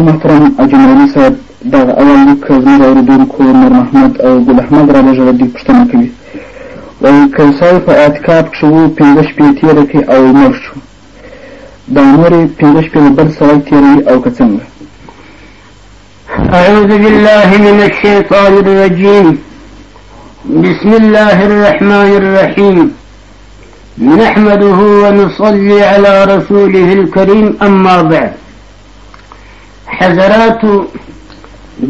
ډېر محترم اجمالي صاحب دغه اول لیک که زموږ اورېدونکو نور محمد او ګل احمد رالېږلی دوی پوښتنه کوي وایي که سړی په اعتکاف کښې وو پنځه شپې تېرې کړې او مړ شو دا نورې پنځه شپې به بل سړی تېروي او که څنګه أعوذ بالله من الشيطان الرجيم بسم الله الرحمن الرحيم نحمده ونصلي على رسوله الكريم أما بعد حضراتو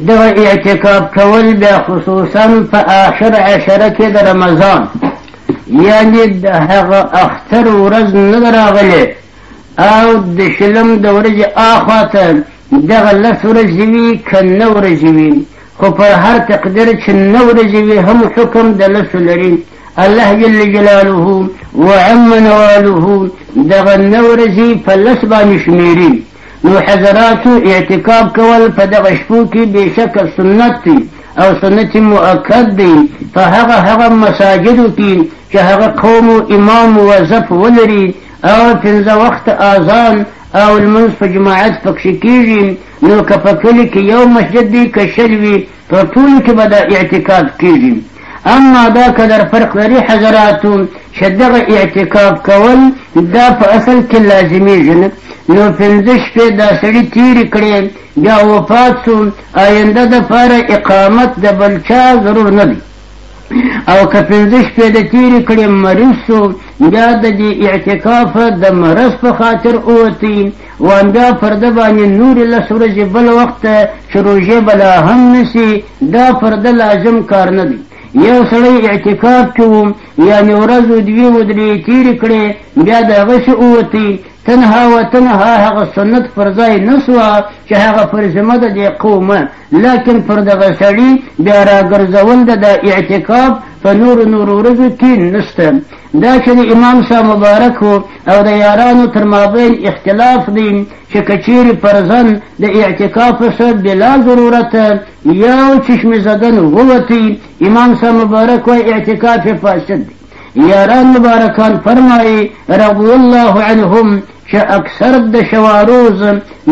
دغه اعتکاف کول بیا خصوصا په آخر عشره کې د رمضان یعنی د هغه اختر ورځ نه ده راغلې او د شلم د ورځې آخوا ته دغه لس ورځې وي که نه ورځې وي خو پر هر تقدیر چې نه ورځې وي هم حکم د لسو لري الله جل جلاله وعم نواله دغه نورزي په لس باندې شمېري نو حضراتو اعتکاف کول په دغه شپو کې بېشکه سنت دی او سنت مؤکد دی په هغه هغه مساجدو کې چې هغه قوم او امام وظف ولري او پنځه وخت اذان او لمونځ په جماعت پکښې کېږي نو که په کلي کې یو مسجد دی که شل وي په ټولو کې به دا اعتکاف کېږي اما دا قدر فرق لري حضراتو چې دغه اعتکاف کول دا په اصل کې لازمیږي نه نو پنځه شپې دا سړي تېرې کړې بیا وفات سو آینده دپاره اقامت د بل چا ضرور نه دی او که پنځه شپې د تېرې کړې مریض شو بیا د دې اعتکاف د مرض په خاطر ووتی او همدا پر ده باندې نورې لس ورځې بل وخت ته چې روژې به لا هم نسي دا پر ده لازم کار نه دی یو سړی اعتکاف کې و یعنې ورځ و دوې و درې تېرې کړې بیا د هغه شي ووتی تنها و تنها هغه سنت پر ځای نه سوه چې هغه پر ذمه د دې قومه لکن پر دغه سړي بیا راګرځول د دا اعتکاف په نورو نورو ورځو کې نشته دا چې د امام صاحب مبارک او د یارانو تر مابین اختلاف دی چې که چیرې پر ځان د اعتکاف سره بلا ضرورت یو چشم زدن ووتی امام صاحب مبارک وایي اعتکاف فاسد دی یاران مبارکان فرمایي رضی الله عنهم چې اکثر د شواروز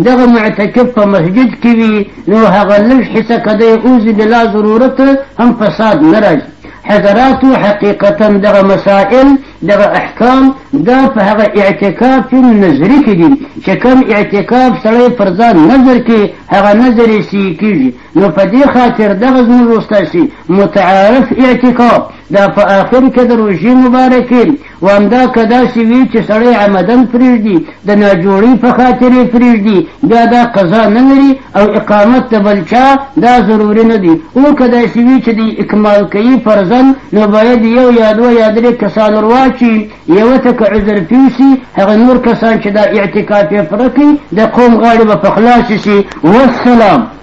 دغه معتکف په مسجد کې وي نو هغه لږ حصه که دی اوزي بلا ضرورت هم فساد نه راځي حضراتو حقیقتا دغه مسائل دغه احکام دا په هغه اعتکاف نظري کې دي چې کوم اعتکاف سړی پر ځان نظر کې هغه نظر یې سي کېږي نو په دې خاطر دغه زموږ استاسي متعارف اعتکاف دا په آخر کې د روژې مبارکې و همدا که داسې وي چې سړی عمدن پرېږدي د ناجوړۍ په خاطر یې پرېږدي بیا دا قضا نه لري او اقامت د بل چا دا ضروري نه دي او که داسې وي چې د اکمال کوي فرزن نو باید یو یا دوه یا درې کسان ورواچي یوه ته که عذر پیوسي هغه نور کسان چې دا اعتکاف یې پوره کوي د قوم غاړې به په خلاصې شي والسلام